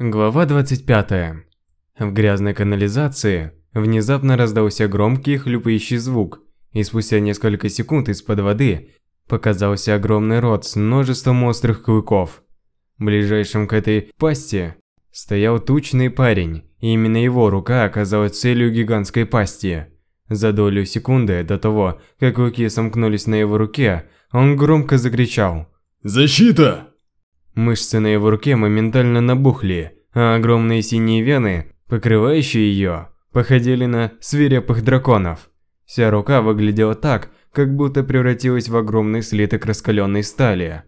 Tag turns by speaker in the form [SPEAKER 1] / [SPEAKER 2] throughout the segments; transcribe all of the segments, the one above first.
[SPEAKER 1] Глава 25. В грязной канализации внезапно раздался громкий хлюпающий звук, и спустя несколько секунд из-под воды показался огромный рот с множеством острых клыков. Ближайшим к этой пасти стоял тучный парень, и именно его рука оказалась целью гигантской пасти. За долю секунды до того, как клыки сомкнулись на его руке, он громко закричал
[SPEAKER 2] «Защита!»
[SPEAKER 1] Мышцы на его руке моментально набухли, а огромные синие вены, покрывающие ее, походили на свирепых драконов. Вся рука выглядела так, как будто превратилась в огромный слиток раскаленной стали.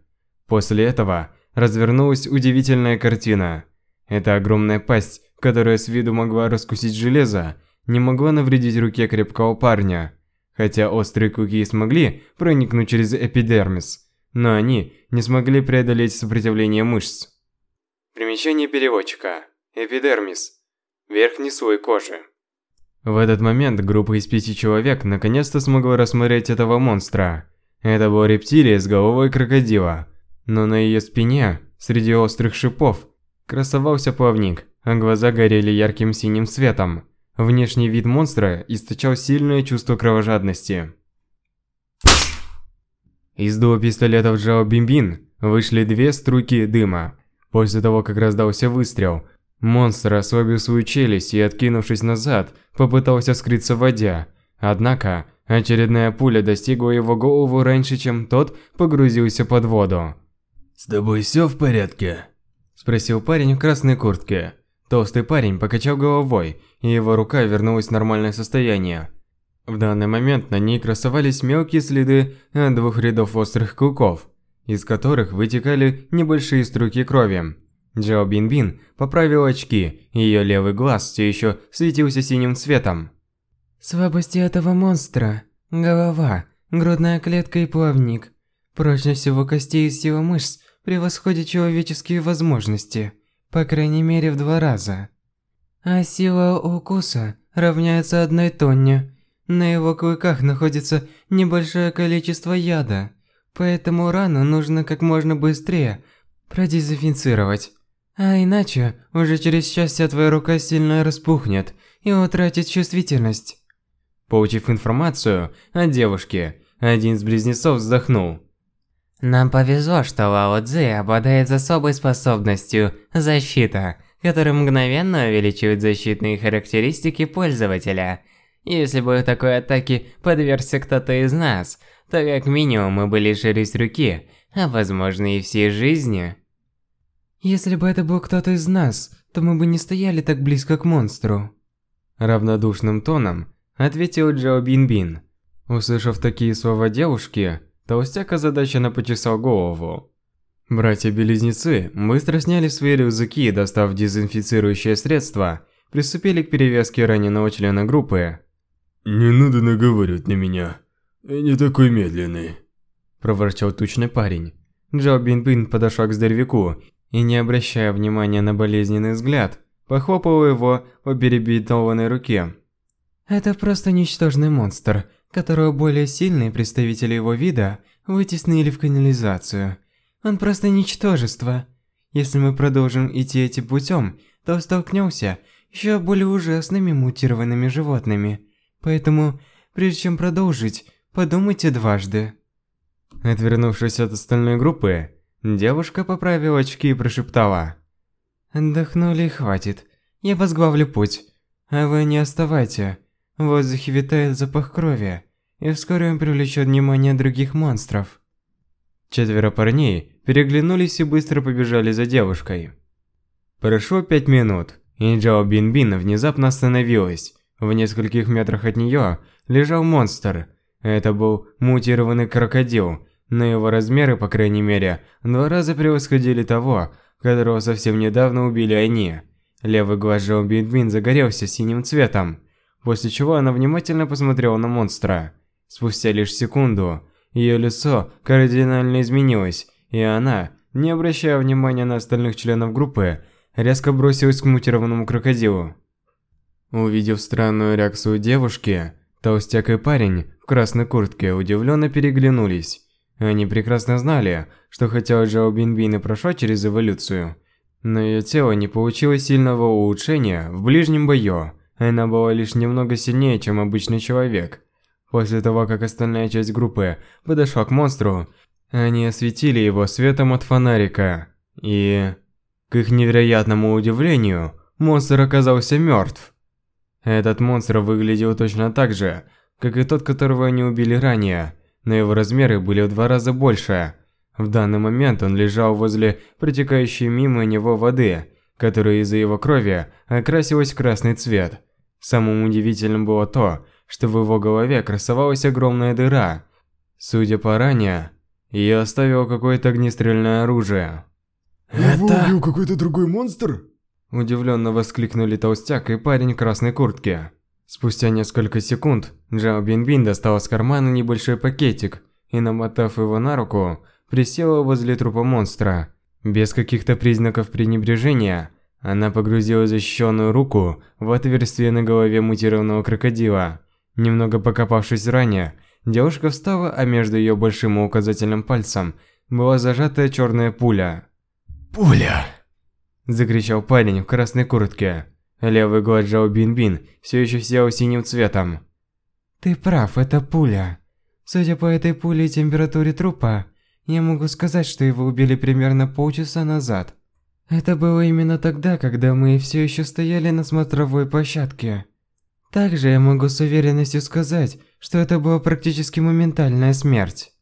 [SPEAKER 1] После этого развернулась удивительная картина. Эта огромная пасть, которая с виду могла раскусить железо, не могла навредить руке крепкого парня. Хотя острые клыки смогли проникнуть через эпидермис, но они не смогли преодолеть сопротивление мышц. Примечание переводчика. Эпидермис. Верхний слой кожи. В этот момент группа из пяти человек наконец-то смогла рассмотреть этого монстра. Это была рептилия с головой крокодила, но на ее спине, среди острых шипов, красовался плавник, а глаза горели ярким синим светом. Внешний вид монстра источал сильное чувство кровожадности. Из дула пистолетов Джао Бимбин вышли две струйки дыма. После того, как раздался выстрел, монстр ослабил свою челюсть и, откинувшись назад, попытался скрыться в воде. Однако, очередная пуля достигла его голову раньше, чем тот погрузился под воду.
[SPEAKER 2] «С тобой все в порядке?»
[SPEAKER 1] Спросил парень в красной куртке. Толстый парень покачал головой, и его рука вернулась в нормальное состояние. В данный момент на ней красовались мелкие следы от двух рядов острых клыков, из которых вытекали небольшие струйки крови. Джао Бин-Бин поправил очки, и ее левый глаз все еще светился синим цветом.
[SPEAKER 3] Слабости этого монстра – голова, грудная клетка и плавник. Прочность его костей и сила мышц превосходит человеческие возможности, по крайней мере в два раза. А сила укуса равняется одной тонне, на его клыках находится небольшое количество яда, поэтому рану нужно как можно быстрее продезинфицировать. А иначе, уже через час вся твоя рука сильно распухнет и утратит чувствительность.
[SPEAKER 1] Получив информацию о девушке, один из близнецов вздохнул.
[SPEAKER 4] Нам повезло, что Лао Цзи обладает особой способностью «Защита», которая мгновенно увеличивает защитные характеристики пользователя – если бы такой атаке подвергся кто-то из нас, то как минимум мы бы лишились руки, а возможно и всей жизни.
[SPEAKER 3] Если бы это был кто-то из нас, то мы бы не стояли так близко к монстру.
[SPEAKER 1] Равнодушным тоном ответил Джао Бин-Бин. Услышав такие слова девушки, толстяк озадаченно почесал голову. Братья-близнецы быстро сняли свои рюкзаки и, достав дезинфицирующее средство, приступили к перевязке раненого члена группы.
[SPEAKER 2] «Не надо наговаривать на меня. Я не такой медленный», –
[SPEAKER 1] проворчал тучный парень. Джао Бин-Бин подошел к здоровяку и, не обращая внимания на болезненный взгляд, похлопал его по перебинтованной руке.
[SPEAKER 3] «Это просто ничтожный монстр, которого более сильные представители его вида вытеснили в канализацию. Он просто ничтожество. Если мы продолжим идти этим путем, то столкнемся еще более ужасными мутированными животными». Поэтому, прежде чем продолжить, подумайте дважды.
[SPEAKER 1] Отвернувшись от остальной группы, девушка поправила очки и прошептала.
[SPEAKER 3] «Отдохнули и хватит. Я возглавлю путь. А вы не оставайте. В воздухе витает запах крови, и вскоре он привлечет внимание других монстров».
[SPEAKER 1] Четверо парней переглянулись и быстро побежали за девушкой. Прошло пять минут, и Джао Бин-Бин внезапно остановилась, в нескольких метрах от нее лежал монстр. Это был мутированный крокодил, но его размеры, по крайней мере, два раза превосходили того, которого совсем недавно убили они. Левый глаз Джоу Бинбин загорелся синим цветом, после чего она внимательно посмотрела на монстра. Спустя лишь секунду, ее лицо кардинально изменилось, и она, не обращая внимания на остальных членов группы, резко бросилась к мутированному крокодилу. Увидев странную реакцию девушки, толстяк и парень в красной куртке удивленно переглянулись. Они прекрасно знали, что хотя Бинбин и прошла через эволюцию, Но ее тело не получило сильного улучшения в ближнем бою. Она была лишь немного сильнее, чем обычный человек. После того, как остальная часть группы подошла к монстру, они осветили его светом от фонарика. И, к их невероятному удивлению, монстр оказался мертв. Этот монстр выглядел точно так же, как и тот, которого они убили ранее, но его размеры были в два раза больше. В данный момент он лежал возле протекающей мимо него воды, которая из-за его крови окрасилась в красный цвет. Самым удивительным было то, что в его голове красовалась огромная дыра. Судя по ране, ее оставило какое-то огнестрельное оружие.
[SPEAKER 2] Его убил какой-то другой монстр?
[SPEAKER 1] Удивленно воскликнули толстяк и парень в красной куртке. Спустя несколько секунд Джао Бинбин достал из кармана небольшой пакетик и, намотав его на руку, присела возле трупа монстра. Без каких-то признаков пренебрежения, она погрузила защищенную руку в отверстие на голове мутированного крокодила. Немного покопавшись ранее, девушка встала, а между ее большим и указательным пальцем была зажатая черная пуля.
[SPEAKER 2] Пуля!
[SPEAKER 1] Закричал парень в красной куртке. Левый глаз Джао Бин-Бин все еще сиял синим цветом.
[SPEAKER 3] Ты прав, это пуля. Судя по этой пуле и температуре трупа, я могу сказать, что его убили примерно полчаса назад. Это было именно тогда, когда мы все еще стояли на смотровой площадке. Также я могу с уверенностью сказать, что это была практически моментальная смерть.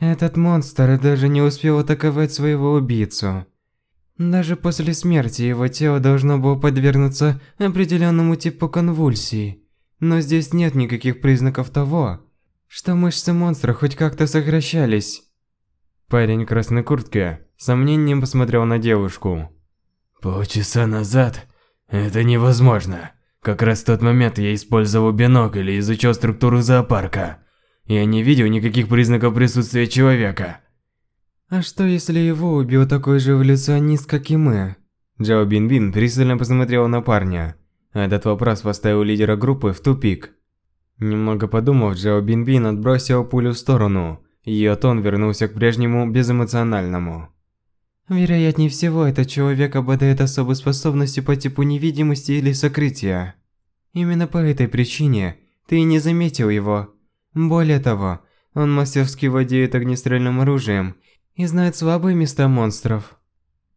[SPEAKER 3] Этот монстр даже не успел атаковать своего убийцу. Даже после смерти его тело должно было подвергнуться определенному типу конвульсий. Но здесь нет никаких признаков того, что мышцы монстра хоть как-то сокращались.
[SPEAKER 1] Парень в красной куртке сомнением посмотрел на девушку.
[SPEAKER 2] Полчаса назад? Это невозможно. Как раз в тот момент я использовал бинокль и изучал структуру зоопарка. Я не видел никаких признаков присутствия человека.
[SPEAKER 3] А что если его убил такой же эволюционист, как и мы?
[SPEAKER 1] Джао Бин-Бин пристально посмотрел на парня. Этот вопрос поставил лидера группы в тупик. Немного подумав, Джао Бин-Бин отбросил пулю в сторону. Ее тон вернулся к прежнему безэмоциональному.
[SPEAKER 3] Вероятнее всего, этот человек обладает особой способностью по типу невидимости или сокрытия. Именно по этой причине ты не заметил его. Более того, он мастерски владеет огнестрельным оружием и знает слабые места монстров.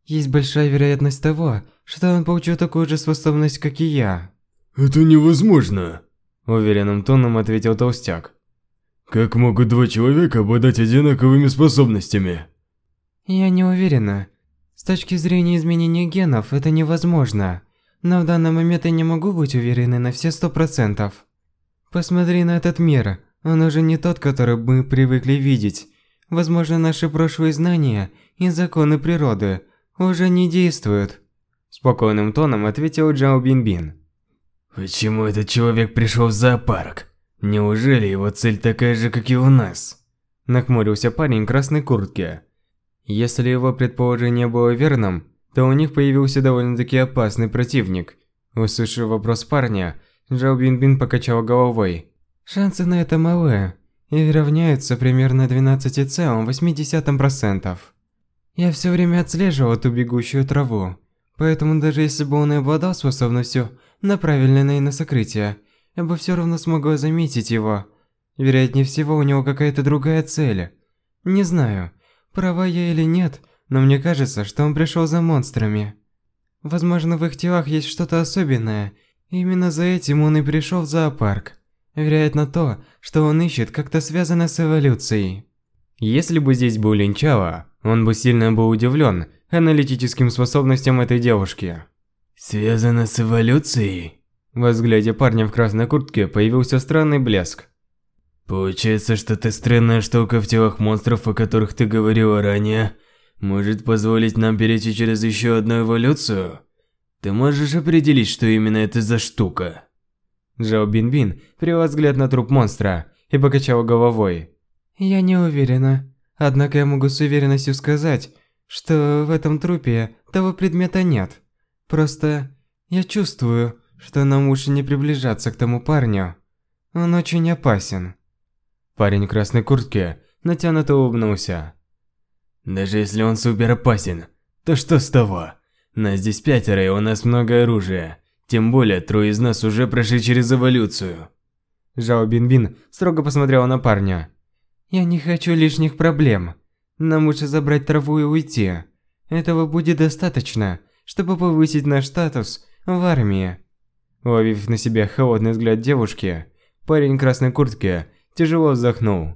[SPEAKER 3] Есть большая вероятность того, что он получил такую же способность, как и я.
[SPEAKER 2] Это невозможно,
[SPEAKER 1] уверенным тоном ответил толстяк.
[SPEAKER 2] Как могут два человека обладать одинаковыми способностями?
[SPEAKER 3] Я не уверена. С точки зрения изменения генов это невозможно. Но в данный момент я не могу быть уверенной на все сто процентов. Посмотри на этот мир. Он уже не тот, который мы привыкли видеть. Возможно, наши прошлые знания и законы природы уже не действуют.
[SPEAKER 1] Спокойным тоном ответил Джао Бинбин.
[SPEAKER 2] Почему этот человек пришел в зоопарк? Неужели его цель такая же, как и у нас?
[SPEAKER 1] Нахмурился парень в красной куртке. Если его предположение было верным, то у них появился довольно-таки опасный противник. Услышав вопрос парня, Джао Бинбин покачал головой.
[SPEAKER 3] Шансы на это малы и равняются примерно 12,8%. Я все время отслеживал эту бегущую траву, поэтому даже если бы он и обладал способностью направленной на сокрытие, я бы все равно смогла заметить его. Вероятнее всего, у него какая-то другая цель. Не знаю, права я или нет, но мне кажется, что он пришел за монстрами. Возможно, в их телах есть что-то особенное. Именно за этим он и пришел в зоопарк. Вероятно, то, что он ищет, как-то связано с эволюцией.
[SPEAKER 1] Если бы здесь был Линчало, он бы сильно был удивлен аналитическим способностям этой девушки.
[SPEAKER 2] Связано с эволюцией?
[SPEAKER 1] В взгляде парня в красной куртке появился странный блеск.
[SPEAKER 2] Получается, что та странная штука в телах монстров, о которых ты говорила ранее, может позволить нам перейти через еще одну эволюцию? Ты можешь определить, что именно это за штука?
[SPEAKER 1] Джао Бин-Бин привел взгляд на труп монстра и покачал головой.
[SPEAKER 3] Я не уверена. Однако я могу с уверенностью сказать, что в этом трупе того предмета нет. Просто я чувствую, что нам лучше не приближаться к тому парню. Он очень опасен.
[SPEAKER 1] Парень в красной куртке натянуто улыбнулся.
[SPEAKER 2] Даже если он супер опасен, то что с того? Нас здесь пятеро, и у нас много оружия. Тем более, трое из нас уже прошли через эволюцию.
[SPEAKER 1] Жао Бинбин строго посмотрела на парня.
[SPEAKER 3] «Я не хочу лишних проблем. Нам лучше забрать траву и уйти. Этого будет достаточно, чтобы повысить наш статус в армии».
[SPEAKER 1] Ловив на себя холодный взгляд девушки, парень в красной куртке тяжело вздохнул.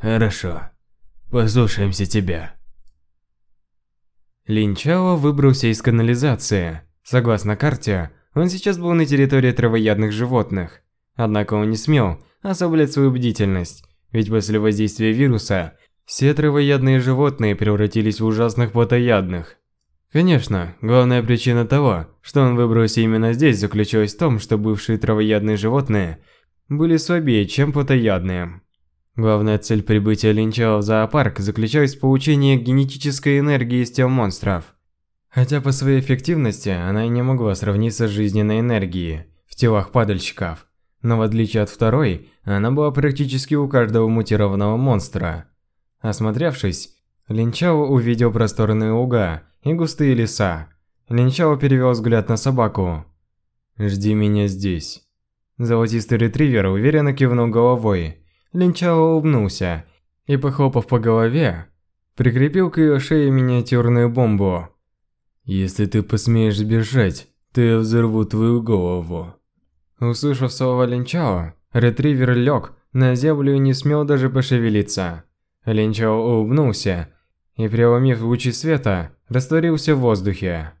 [SPEAKER 2] «Хорошо. Послушаемся тебя».
[SPEAKER 1] Линчао выбрался из канализации. Согласно карте, он сейчас был на территории травоядных животных. Однако он не смел ослаблять свою бдительность, ведь после воздействия вируса все травоядные животные превратились в ужасных плотоядных. Конечно, главная причина того, что он выбрался именно здесь, заключалась в том, что бывшие травоядные животные были слабее, чем плотоядные. Главная цель прибытия Линчао в зоопарк заключалась в получении генетической энергии из тел монстров. Хотя по своей эффективности она и не могла сравниться с жизненной энергией в телах падальщиков, но в отличие от второй, она была практически у каждого мутированного монстра. Осмотревшись, Линчао увидел просторные луга и густые леса. Линчао перевел взгляд на собаку. «Жди меня здесь». Золотистый ретривер уверенно кивнул головой. Линчао улыбнулся и, похлопав по голове, прикрепил к ее шее миниатюрную бомбу. «Если ты посмеешь сбежать, то я взорву твою голову». Услышав слова Линчао, ретривер лег на землю и не смел даже пошевелиться. Линчао улыбнулся и, преломив лучи света, растворился в воздухе.